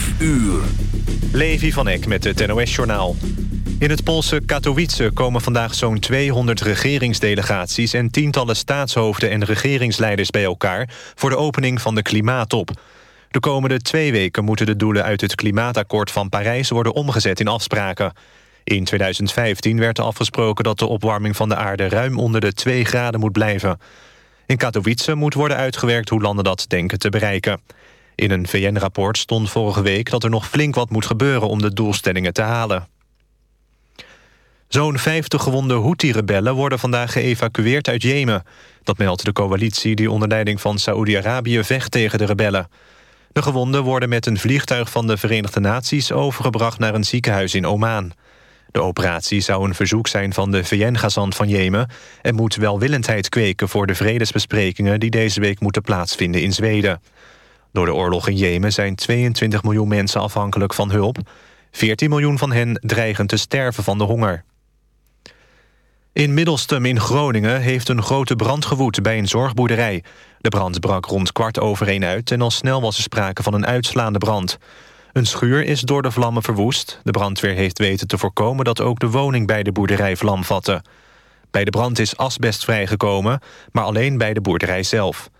5 uur. Levi van Eck met het NOS-journaal. In het Poolse Katowice komen vandaag zo'n 200 regeringsdelegaties... en tientallen staatshoofden en regeringsleiders bij elkaar... voor de opening van de klimaattop. De komende twee weken moeten de doelen uit het klimaatakkoord van Parijs... worden omgezet in afspraken. In 2015 werd afgesproken dat de opwarming van de aarde... ruim onder de 2 graden moet blijven. In Katowice moet worden uitgewerkt hoe landen dat denken te bereiken. In een VN-rapport stond vorige week dat er nog flink wat moet gebeuren... om de doelstellingen te halen. Zo'n 50 gewonde Houthi-rebellen worden vandaag geëvacueerd uit Jemen. Dat meldt de coalitie die onder leiding van Saoedi-Arabië vecht tegen de rebellen. De gewonden worden met een vliegtuig van de Verenigde Naties... overgebracht naar een ziekenhuis in Oman. De operatie zou een verzoek zijn van de VN-gazant van Jemen... en moet welwillendheid kweken voor de vredesbesprekingen... die deze week moeten plaatsvinden in Zweden. Door de oorlog in Jemen zijn 22 miljoen mensen afhankelijk van hulp. 14 miljoen van hen dreigen te sterven van de honger. In Middelstum in Groningen heeft een grote brand gewoed bij een zorgboerderij. De brand brak rond kwart over één uit... en al snel was er sprake van een uitslaande brand. Een schuur is door de vlammen verwoest. De brandweer heeft weten te voorkomen dat ook de woning bij de boerderij vlam vatte. Bij de brand is asbest vrijgekomen, maar alleen bij de boerderij zelf.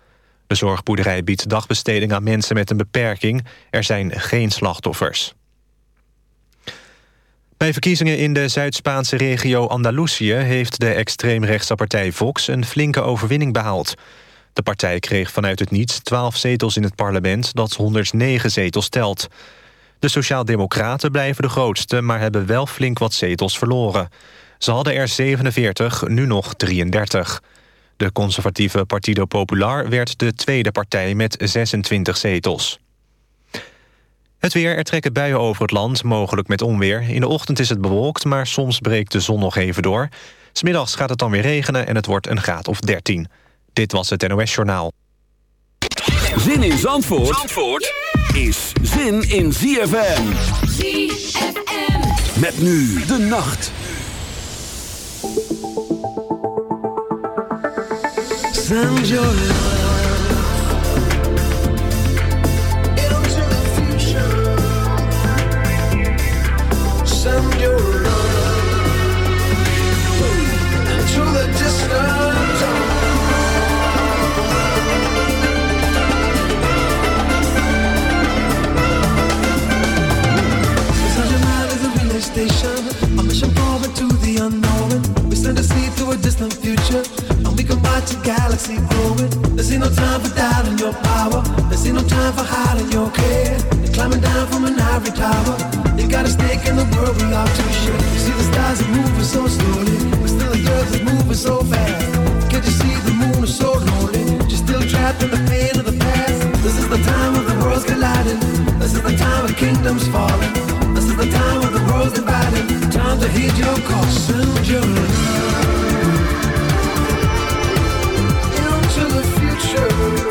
De zorgboerderij biedt dagbesteding aan mensen met een beperking. Er zijn geen slachtoffers. Bij verkiezingen in de Zuid-Spaanse regio Andalusië... heeft de extreemrechtse partij Vox een flinke overwinning behaald. De partij kreeg vanuit het niets 12 zetels in het parlement... dat 109 zetels telt. De Sociaaldemocraten blijven de grootste... maar hebben wel flink wat zetels verloren. Ze hadden er 47, nu nog 33. De conservatieve Partido Popular werd de tweede partij met 26 zetels. Het weer, er trekken buien over het land, mogelijk met onweer. In de ochtend is het bewolkt, maar soms breekt de zon nog even door. Smiddags gaat het dan weer regenen en het wordt een graad of 13. Dit was het NOS Journaal. Zin in Zandvoort, Zandvoort is zin in ZFM. ZFM. Met nu de nacht. Is a relay station, we can watch a galaxy growing. There's ain't no time for doubting your power. There's ain't no time for hiding your care. You're climbing down from an ivory tower. You got a stake in the world we are to share. You see the stars are moving so slowly, but still the earth is moving so fast. Can't you see the moon is so lonely? You're still trapped in the pain of the past. This is the time of the worlds colliding. This is the time of kingdoms falling. This is the time of the worlds dividing. Time to heed your call, soon your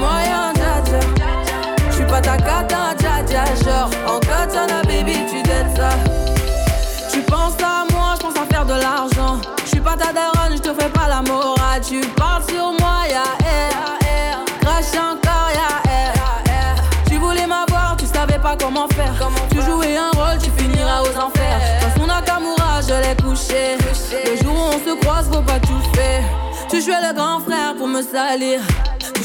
moyen, dja dja. J'suis pas ta cata, dja dja. Genre, en katana, baby, tu dettes ça. Tu penses à moi, j'pense à faire de l'argent. J'suis pas ta daronne, j'te fais pas la morale. Ah, tu parles sur moi, ya air. Crache encore, ya eh. air. Eh, eh. Tu voulais m'avoir, tu savais pas comment faire. Tu jouais un rôle, tu finiras aux enfers. Dans son Akamura, je l'ai couché. Le jour où on se croise, faut pas tout faire. Tu jouais le grand frère pour me salir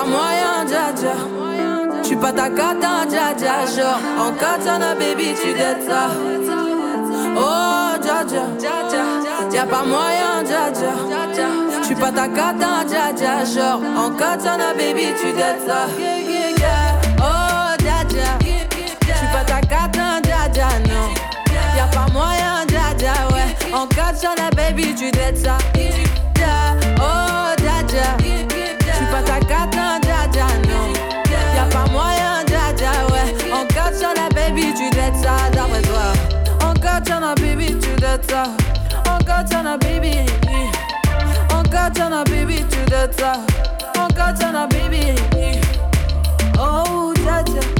Pas moyen, dja dja. J'suis pas ta cata, dja dja. Genre, en katana, baby, tu dettes ça. Oh, dja dja. Y'a pas moyen, dja dja. J'suis pas ta cata, dja dja. Genre, en katana, baby, tu dettes ça. Oh, dja dja. J'suis pas ta cata, dja dja, non. Y'a pas moyen, dja dja, ouais. En katana, baby, tu dettes ça. Tu dettes ça, d'après toi. En cas sur la baby, tu dettes ça. En cas sur la baby. En cas sur la baby, tu dettes ça. En cas sur la baby. Oh, dja.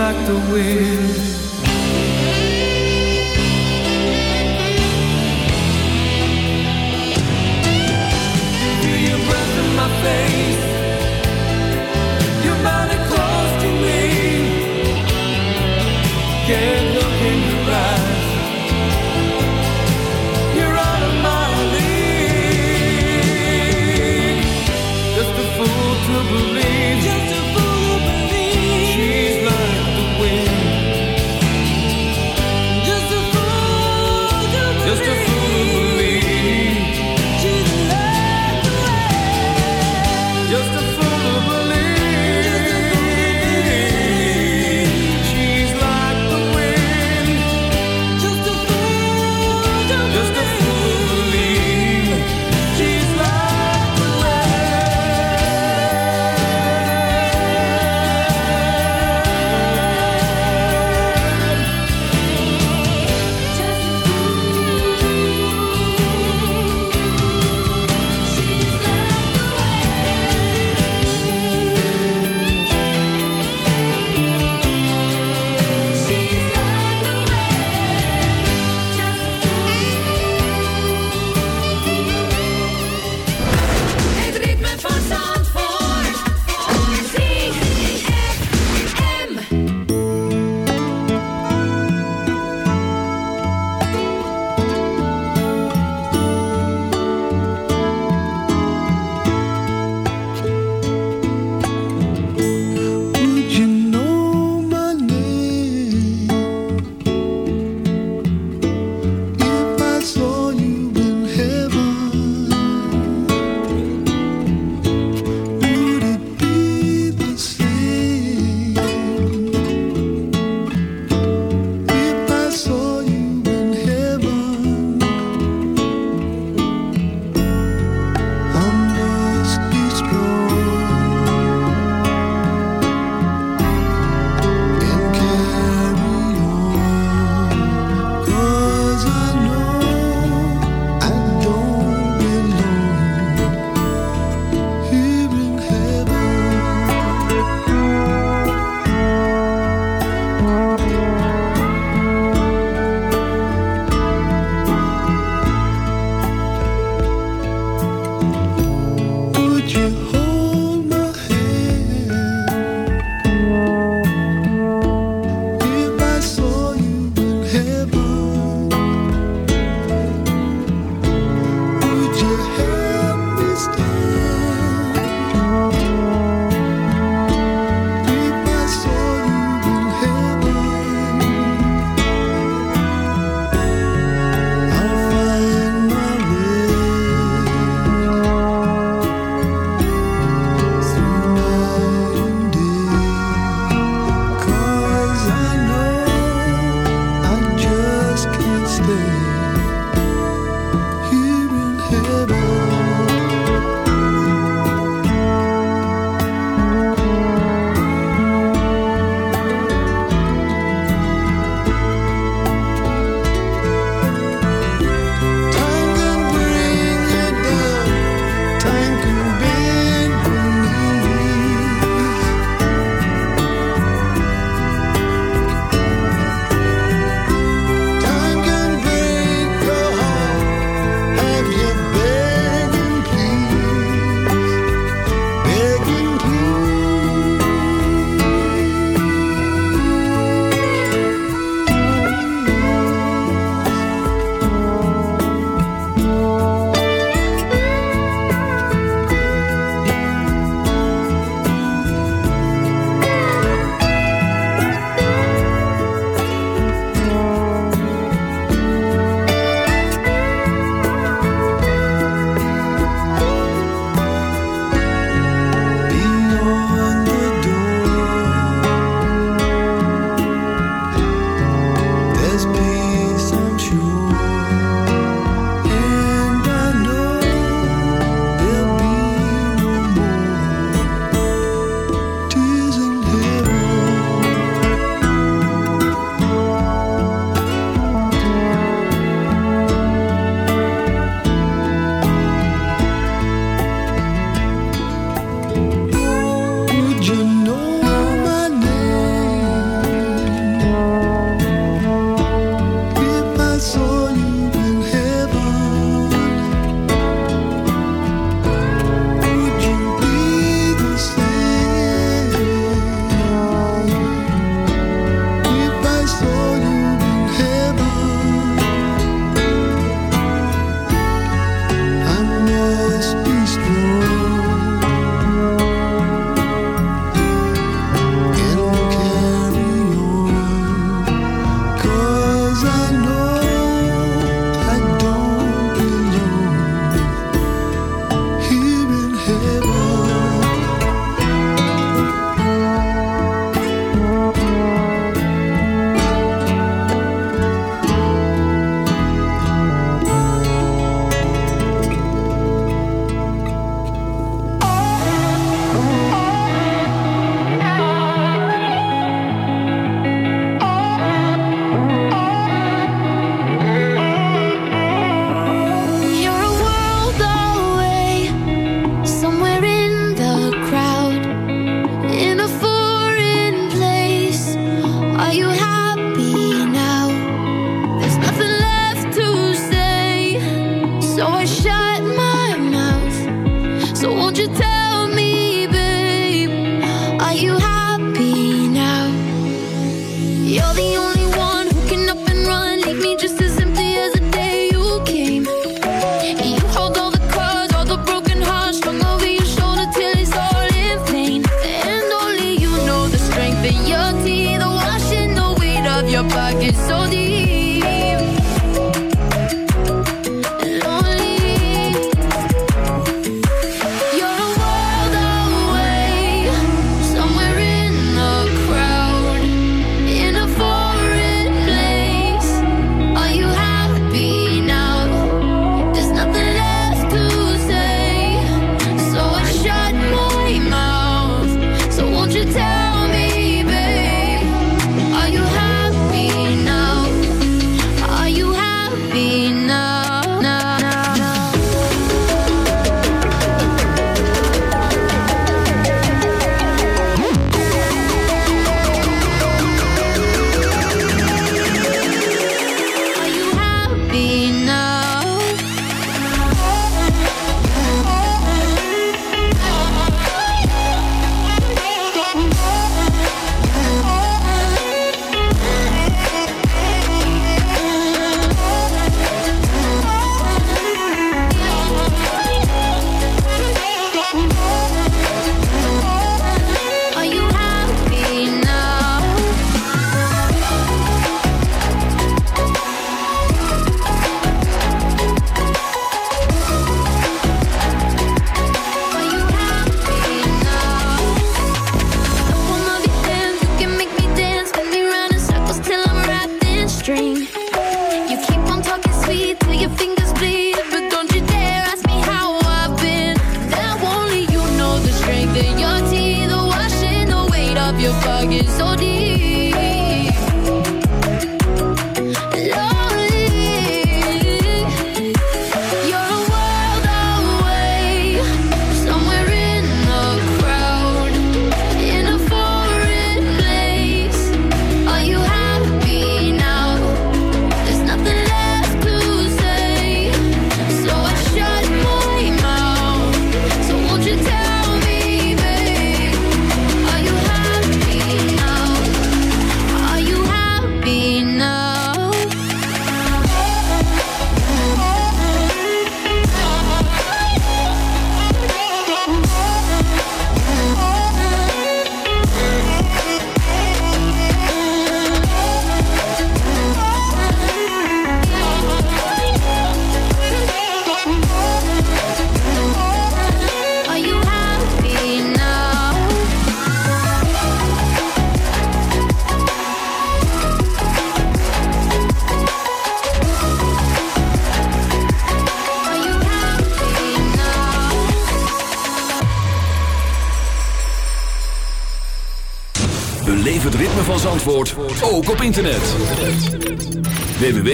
Like the wind.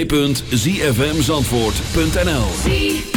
www.zfmzandvoort.nl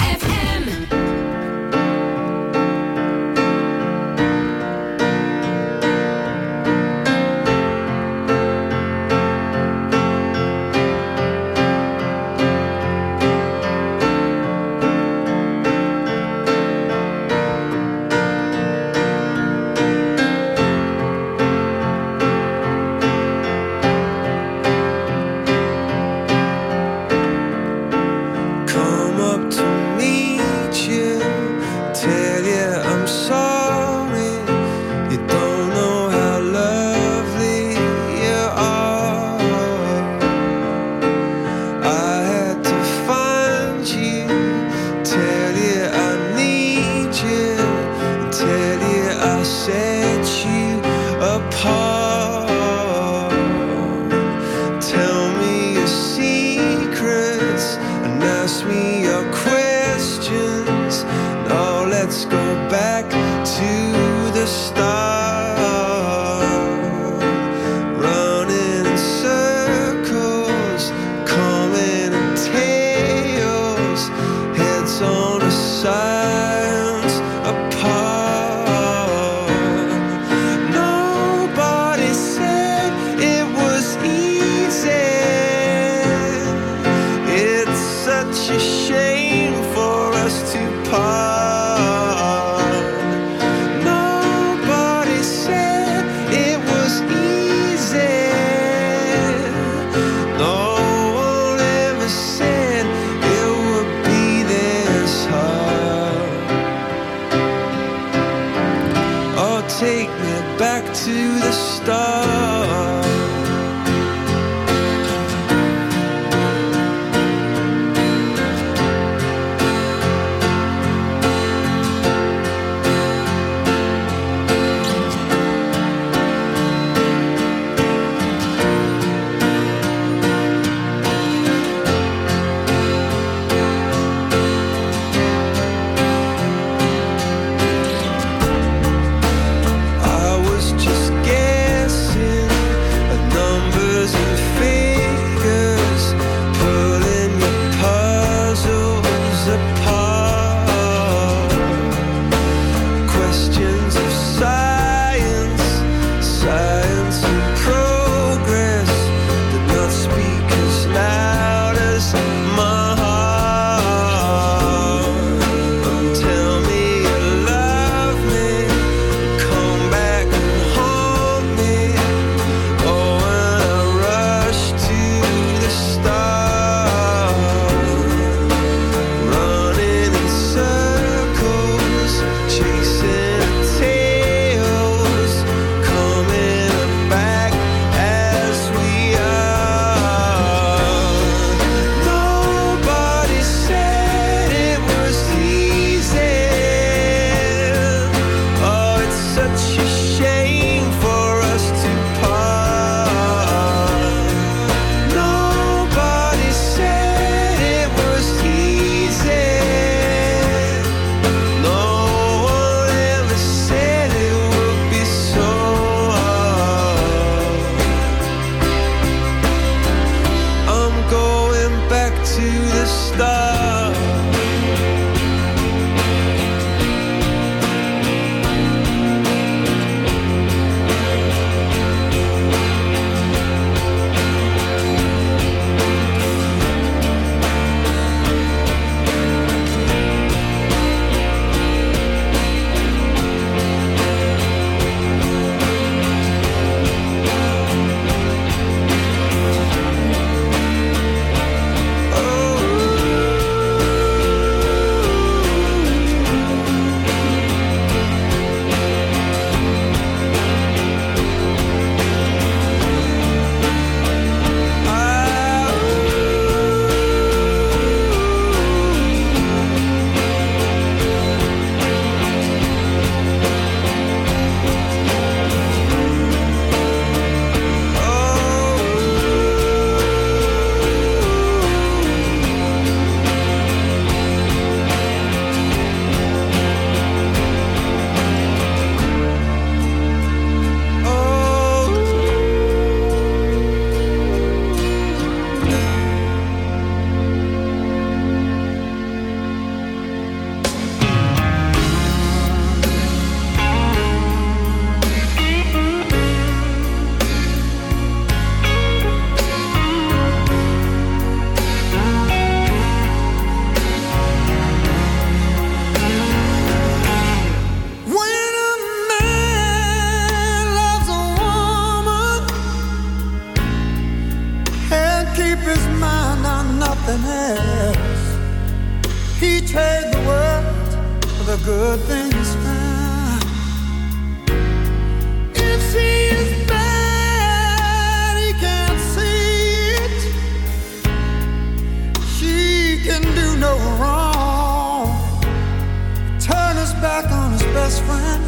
back on his best friend.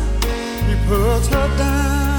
He puts her down.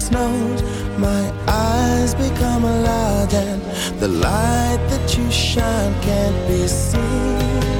It snows, my eyes become alive and the light that you shine can't be seen.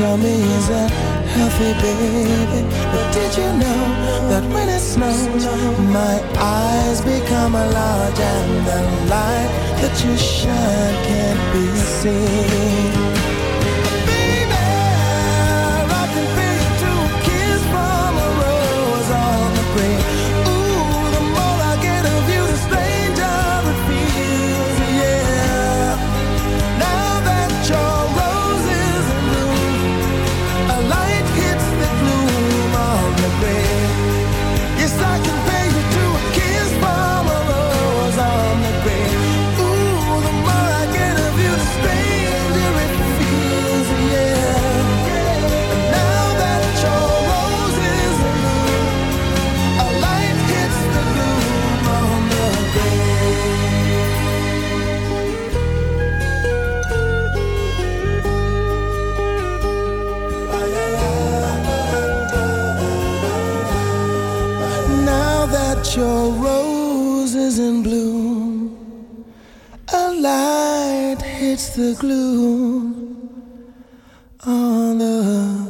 Tell me, is that healthy, baby? But did you know that when it snows, my eyes become a large and the light that you shine can't be seen? The glue on the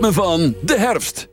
ritme van de herfst.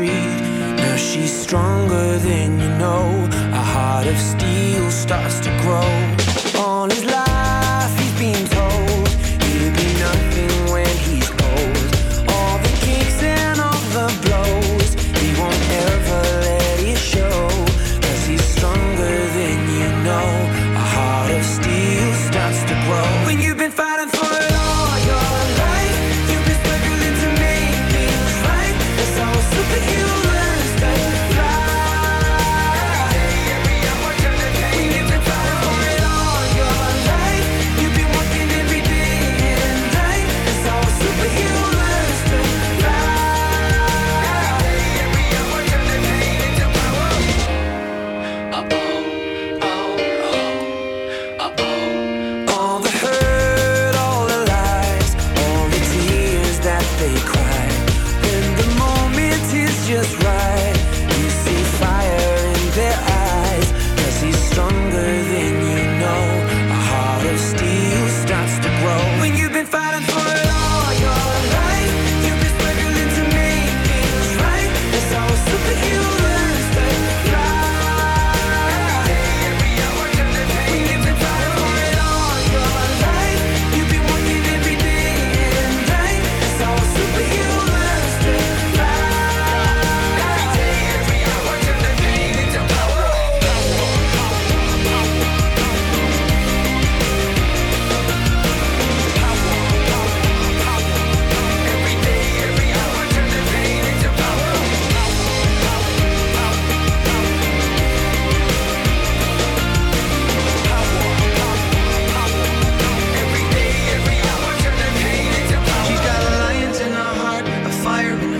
Street. Now she's stronger than you know. A heart of steel starts to grow. All his life he's been told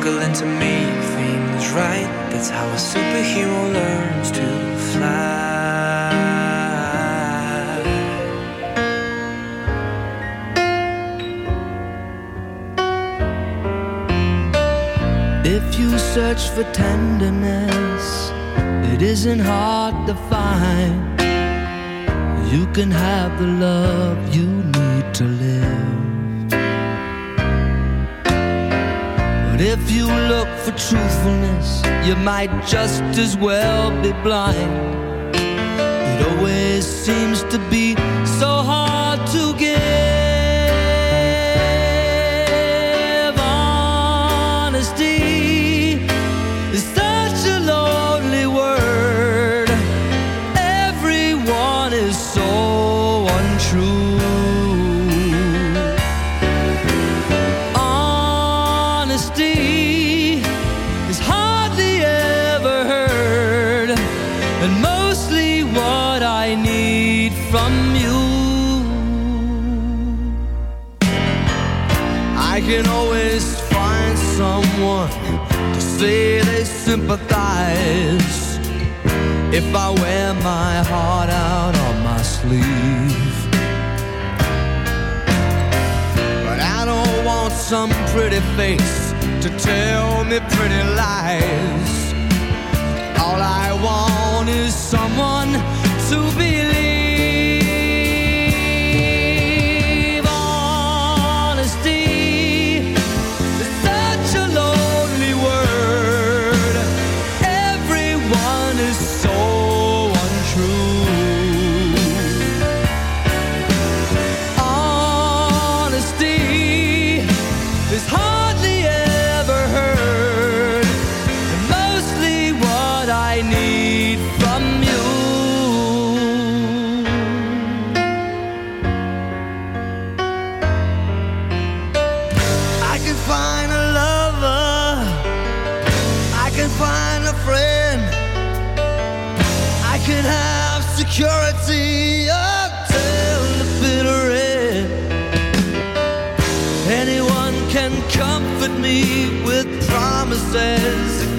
struggling to make things right. That's how a superhero learns to fly. If you search for tenderness, it isn't hard to find. You can have the love you just as well be blind. It always seems to be pretty face to tell me pretty lies. All I want is someone to believe.